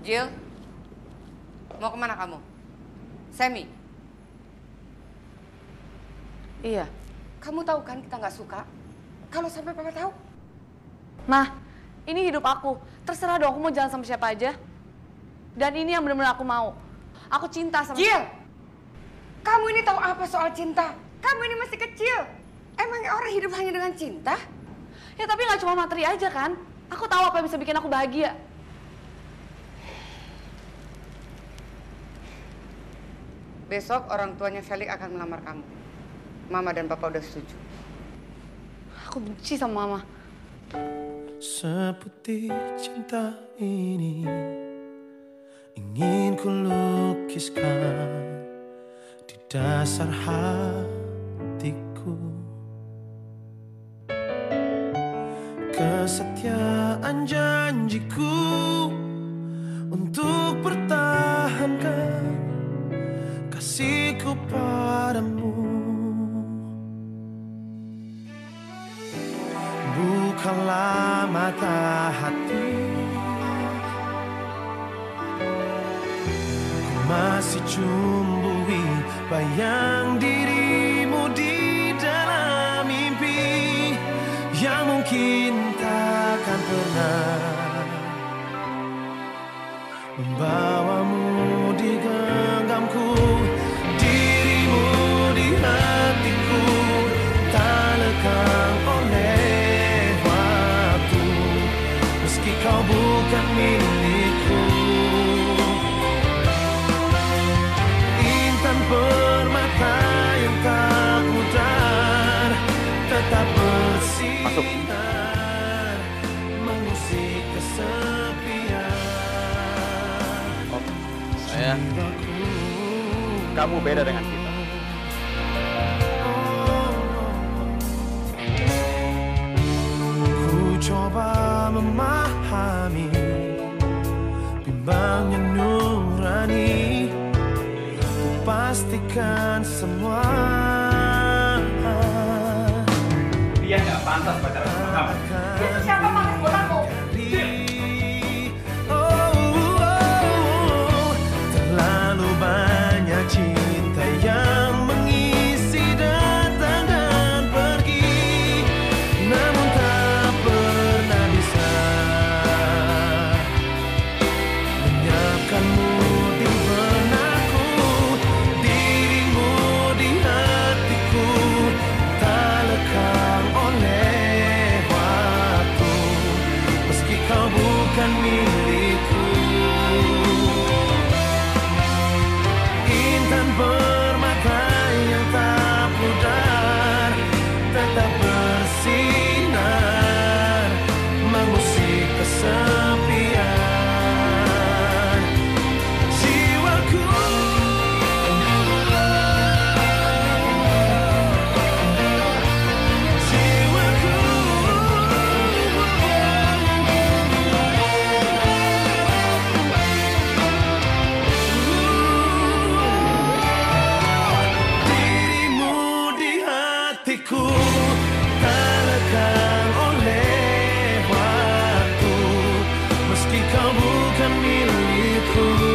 Jill, mau ke mana kamu? Semi? Iya. Kamu tahu kan kita nggak suka? Kalau sampai papa tahu? Mah, ini hidup aku. Terserah dong aku mau jalan sama siapa aja. Dan ini yang benar-benar aku mau. Aku cinta sama... Jill! Kamu ini tahu apa soal cinta? Kamu ini masih kecil. Emangnya orang hidup hanya dengan cinta? Ya tapi nggak cuma materi aja kan. Aku tahu apa yang bisa bikin aku bahagia. Besok orang tuanya Felix akan melamar kamu. Mama dan papa udah setuju. Aku benci sama mama. Seputih cinta ini ingin ku lukiskan di dasar hatiku. Kesetiaan janjiku untuk pertahankan padamu. Bukalah mata hati Ku masih cumbui bayang dirimu di dalam mimpi Yang mungkin takkan pernah Membawamu Kamu beda dengan kita. Ku coba memahami Bimbangnya nurani Ku pastikan semua Dia nggak pantas kau bukan milikku.